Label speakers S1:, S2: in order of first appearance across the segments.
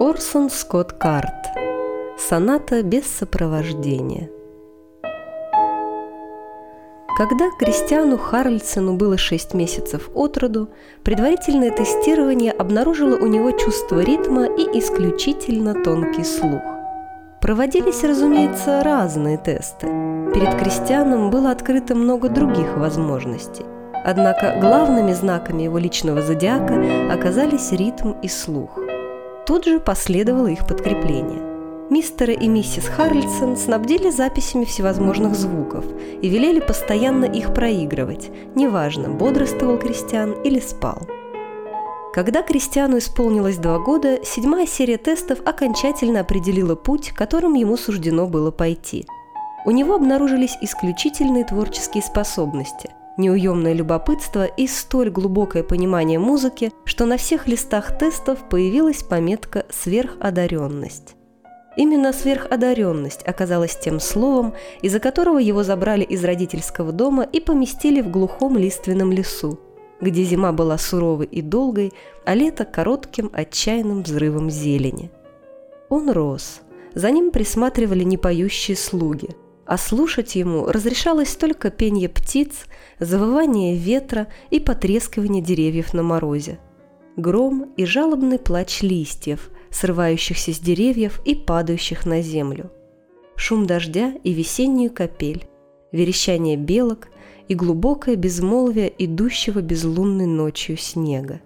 S1: Орсон Скотт Карт. Соната без сопровождения. Когда Кристиану Харльсону было 6 месяцев от роду, предварительное тестирование обнаружило у него чувство ритма и исключительно тонкий слух. Проводились, разумеется, разные тесты. Перед Кристианом было открыто много других возможностей. Однако главными знаками его личного зодиака оказались ритм и слух. Тут же последовало их подкрепление. Мистера и миссис Харльсон снабдили записями всевозможных звуков и велели постоянно их проигрывать, неважно, бодрствовал Кристиан или спал. Когда Кристиану исполнилось два года, седьмая серия тестов окончательно определила путь, которым ему суждено было пойти. У него обнаружились исключительные творческие способности, неуемное любопытство и столь глубокое понимание музыки, что на всех листах тестов появилась пометка «сверходаренность». Именно сверходаренность оказалась тем словом, из-за которого его забрали из родительского дома и поместили в глухом лиственном лесу, где зима была суровой и долгой, а лето – коротким отчаянным взрывом зелени. Он рос. За ним присматривали непоющие слуги, а слушать ему разрешалось только пение птиц, завывание ветра и потрескивание деревьев на морозе. Гром и жалобный плач листьев, срывающихся с деревьев и падающих на землю. Шум дождя и весеннюю капель, верещание белок – и глубокое безмолвие идущего безлунной ночью снега.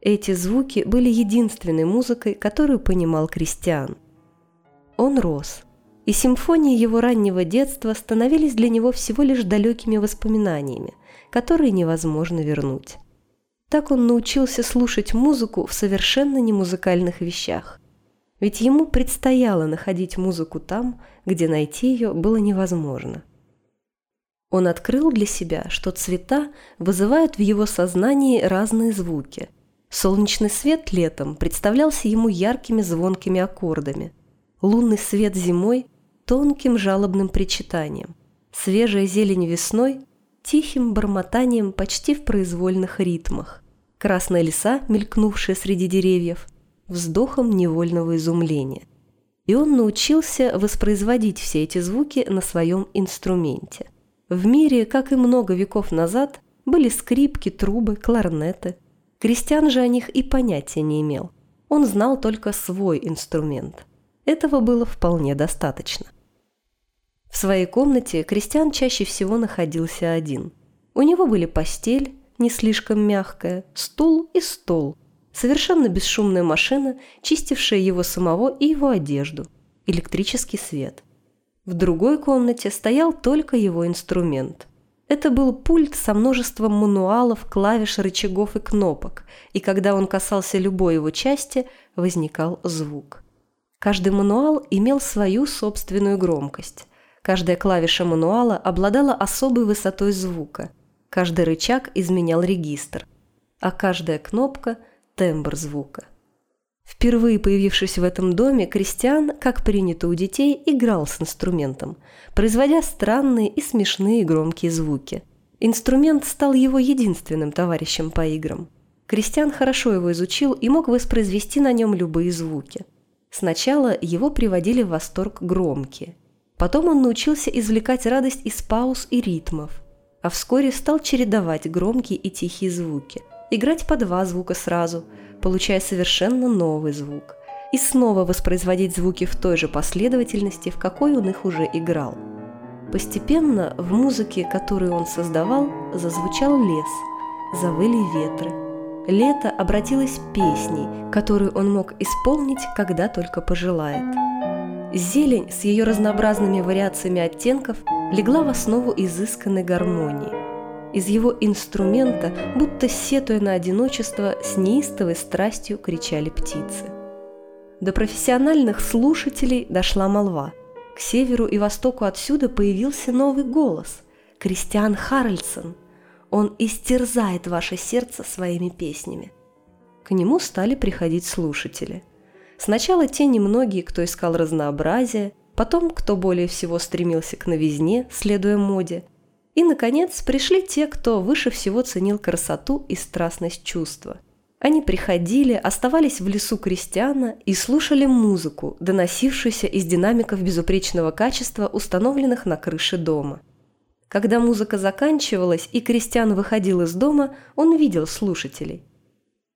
S1: Эти звуки были единственной музыкой, которую понимал Кристиан. Он рос, и симфонии его раннего детства становились для него всего лишь далекими воспоминаниями, которые невозможно вернуть. Так он научился слушать музыку в совершенно немузыкальных вещах. Ведь ему предстояло находить музыку там, где найти ее было невозможно. Он открыл для себя, что цвета вызывают в его сознании разные звуки. Солнечный свет летом представлялся ему яркими звонкими аккордами. Лунный свет зимой – тонким жалобным причитанием. Свежая зелень весной – тихим бормотанием почти в произвольных ритмах. Красная лиса, мелькнувшая среди деревьев, вздохом невольного изумления. И он научился воспроизводить все эти звуки на своем инструменте – в мире, как и много веков назад, были скрипки, трубы, кларнеты. Крестьян же о них и понятия не имел. Он знал только свой инструмент. Этого было вполне достаточно. В своей комнате Кристиан чаще всего находился один. У него были постель, не слишком мягкая, стул и стол, совершенно бесшумная машина, чистившая его самого и его одежду, электрический свет – в другой комнате стоял только его инструмент. Это был пульт со множеством мануалов, клавиш, рычагов и кнопок, и когда он касался любой его части, возникал звук. Каждый мануал имел свою собственную громкость. Каждая клавиша мануала обладала особой высотой звука. Каждый рычаг изменял регистр, а каждая кнопка – тембр звука. Впервые появившись в этом доме, Кристиан, как принято у детей, играл с инструментом, производя странные и смешные громкие звуки. Инструмент стал его единственным товарищем по играм. Кристиан хорошо его изучил и мог воспроизвести на нем любые звуки. Сначала его приводили в восторг громкие. Потом он научился извлекать радость из пауз и ритмов, а вскоре стал чередовать громкие и тихие звуки, играть по два звука сразу – получая совершенно новый звук, и снова воспроизводить звуки в той же последовательности, в какой он их уже играл. Постепенно в музыке, которую он создавал, зазвучал лес, завыли ветры. Лето обратилось песней, которую он мог исполнить, когда только пожелает. Зелень с ее разнообразными вариациями оттенков легла в основу изысканной гармонии. Из его инструмента, будто сетуя на одиночество, с неистовой страстью кричали птицы. До профессиональных слушателей дошла молва. К северу и востоку отсюда появился новый голос – Кристиан Харальдсон. Он истерзает ваше сердце своими песнями. К нему стали приходить слушатели. Сначала те немногие, кто искал разнообразия, потом кто более всего стремился к новизне, следуя моде – и, наконец, пришли те, кто выше всего ценил красоту и страстность чувства. Они приходили, оставались в лесу крестьяна и слушали музыку, доносившуюся из динамиков безупречного качества, установленных на крыше дома. Когда музыка заканчивалась и крестьян выходил из дома, он видел слушателей.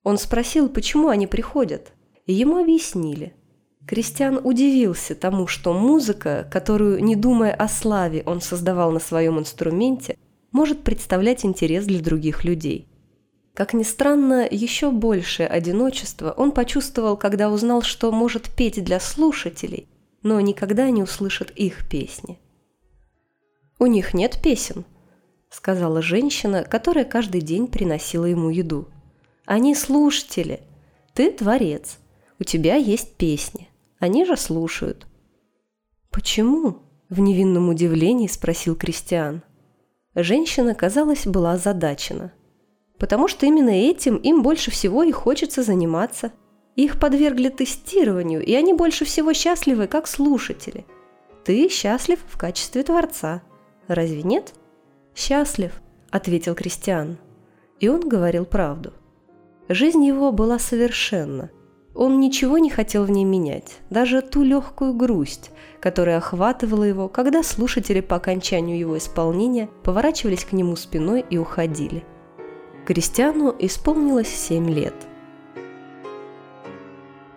S1: Он спросил, почему они приходят, ему объяснили. Крестьян удивился тому, что музыка, которую, не думая о славе, он создавал на своем инструменте, может представлять интерес для других людей – как ни странно, еще большее одиночество он почувствовал, когда узнал, что может петь для слушателей, но никогда не услышит их песни. «У них нет песен», — сказала женщина, которая каждый день приносила ему еду. «Они слушатели. Ты творец. У тебя есть песни. Они же слушают». «Почему?» — в невинном удивлении спросил Кристиан. Женщина, казалось, была озадачена — потому что именно этим им больше всего и хочется заниматься. Их подвергли тестированию, и они больше всего счастливы, как слушатели. Ты счастлив в качестве творца. Разве нет? Счастлив, ответил Кристиан. И он говорил правду. Жизнь его была совершенна. Он ничего не хотел в ней менять, даже ту легкую грусть, которая охватывала его, когда слушатели по окончанию его исполнения поворачивались к нему спиной и уходили – Кристиану исполнилось семь лет.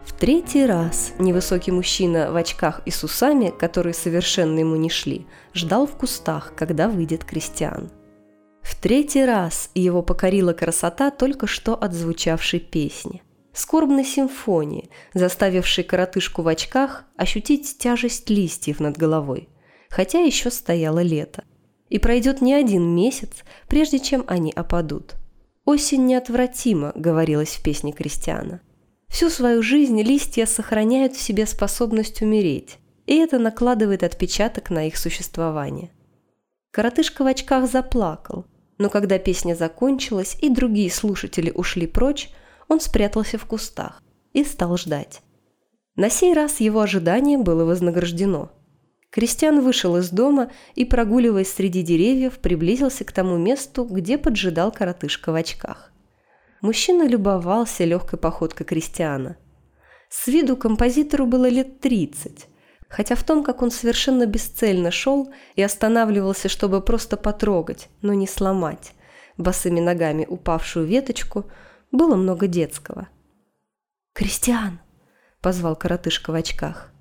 S1: В третий раз невысокий мужчина в очках и с усами, которые совершенно ему не шли, ждал в кустах, когда выйдет Кристиан. В третий раз его покорила красота только что отзвучавшей песни. Скорбной симфонии, заставившей коротышку в очках ощутить тяжесть листьев над головой, хотя еще стояло лето. И пройдет не один месяц, прежде чем они опадут – «Осень неотвратима», — говорилось в песне Кристиана. Всю свою жизнь листья сохраняют в себе способность умереть, и это накладывает отпечаток на их существование. Коротышка в очках заплакал, но когда песня закончилась и другие слушатели ушли прочь, он спрятался в кустах и стал ждать. На сей раз его ожидание было вознаграждено – Кристиан вышел из дома и, прогуливаясь среди деревьев, приблизился к тому месту, где поджидал коротышка в очках. Мужчина любовался легкой походкой Кристиана. С виду композитору было лет тридцать, хотя в том, как он совершенно бесцельно шел и останавливался, чтобы просто потрогать, но не сломать, босыми ногами упавшую веточку, было много детского. «Кристиан!» – позвал коротышка в очках –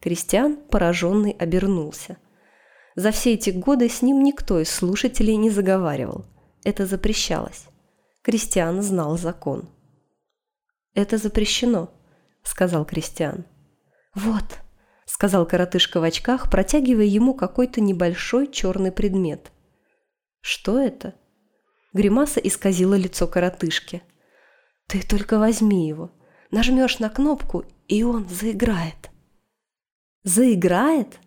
S1: Кристиан, пораженный, обернулся. За все эти годы с ним никто из слушателей не заговаривал. Это запрещалось. Кристиан знал закон. «Это запрещено», — сказал Кристиан. «Вот», — сказал коротышка в очках, протягивая ему какой-то небольшой черный предмет. «Что это?» Гримаса исказила лицо коротышки. «Ты только возьми его. Нажмешь на кнопку, и он заиграет». Заиграет?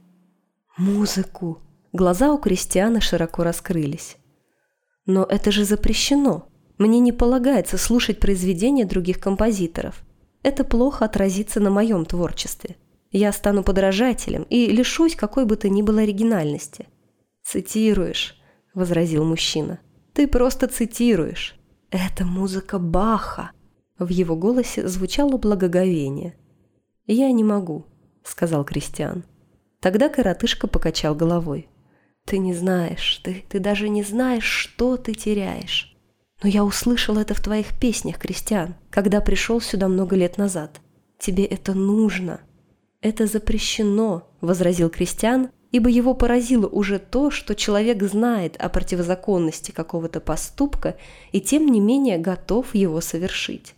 S1: Музыку. Глаза у Кристиана широко раскрылись. Но это же запрещено. Мне не полагается слушать произведения других композиторов. Это плохо отразится на моем творчестве. Я стану подражателем и лишусь какой бы то ни было оригинальности. «Цитируешь», — возразил мужчина. «Ты просто цитируешь. Это музыка Баха». В его голосе звучало благоговение. «Я не могу», — сказал Кристиан. Тогда коротышка покачал головой. «Ты не знаешь, ты, ты даже не знаешь, что ты теряешь. Но я услышал это в твоих песнях, Кристиан, когда пришел сюда много лет назад. Тебе это нужно». «Это запрещено», — возразил Кристиан, ибо его поразило уже то, что человек знает о противозаконности какого-то поступка и тем не менее готов его совершить.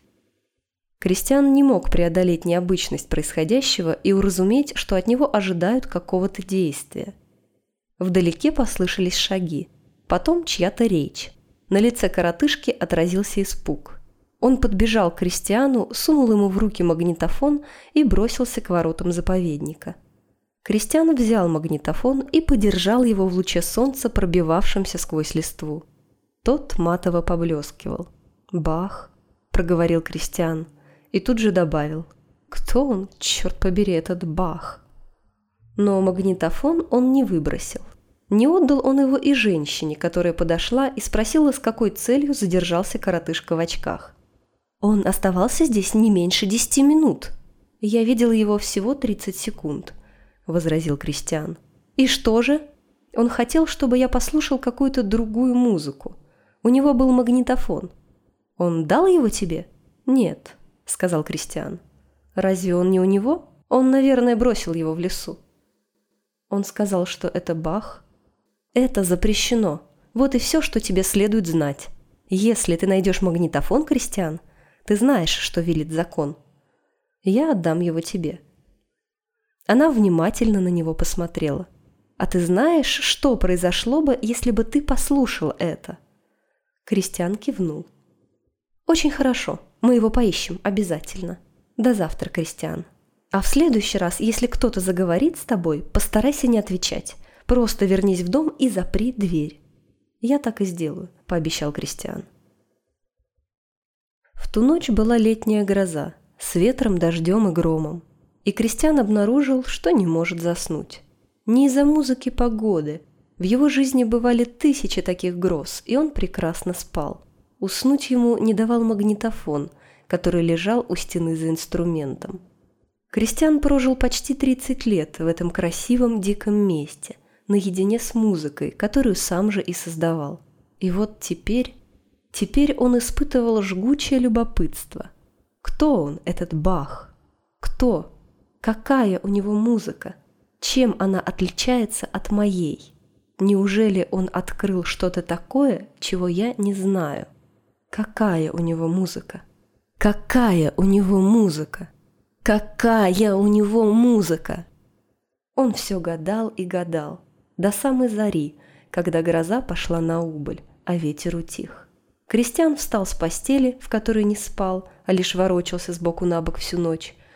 S1: Кристиан не мог преодолеть необычность происходящего и уразуметь, что от него ожидают какого-то действия. Вдалеке послышались шаги, потом чья-то речь. На лице коротышки отразился испуг. Он подбежал к Кристиану, сунул ему в руки магнитофон и бросился к воротам заповедника. Кристиан взял магнитофон и подержал его в луче солнца, пробивавшемся сквозь листву. Тот матово поблескивал. «Бах!» – проговорил Кристиан – и тут же добавил «Кто он, черт побери, этот Бах?» Но магнитофон он не выбросил. Не отдал он его и женщине, которая подошла и спросила, с какой целью задержался коротышка в очках. Он оставался здесь не меньше десяти минут. Я видел его всего 30 секунд, возразил Кристиан. И что же? Он хотел, чтобы я послушал какую-то другую музыку. У него был магнитофон. Он дал его тебе? Нет, сказал Кристиан. Разве он не у него? Он, наверное, бросил его в лесу. Он сказал, что это Бах. Это запрещено. Вот и все, что тебе следует знать. Если ты найдешь магнитофон, Кристиан, ты знаешь, что велит закон. Я отдам его тебе. Она внимательно на него посмотрела. А ты знаешь, что произошло бы, если бы ты послушал это? Кристиан кивнул. Очень хорошо. Мы его поищем обязательно. До завтра, Кристиан. А в следующий раз, если кто-то заговорит с тобой, постарайся не отвечать. Просто вернись в дом и запри дверь. Я так и сделаю, пообещал Кристиан. В ту ночь была летняя гроза с ветром, дождем и громом. И Кристиан обнаружил, что не может заснуть. Не из-за музыки погоды. В его жизни бывали тысячи таких гроз, и он прекрасно спал. Уснуть ему не давал магнитофон, который лежал у стены за инструментом. Кристиан прожил почти 30 лет в этом красивом диком месте, наедине с музыкой, которую сам же и создавал. И вот теперь, теперь он испытывал жгучее любопытство. Кто он, этот Бах? Кто? Какая у него музыка? Чем она отличается от моей? Неужели он открыл что-то такое, чего я не знаю? Какая у него музыка? Какая у него музыка? Какая у него музыка! Он все гадал и гадал, до самой зари, когда гроза пошла на убыль, а ветер утих. Кристиан встал с постели, в которой не спал, а лишь ворочался с боку на бок всю ночь,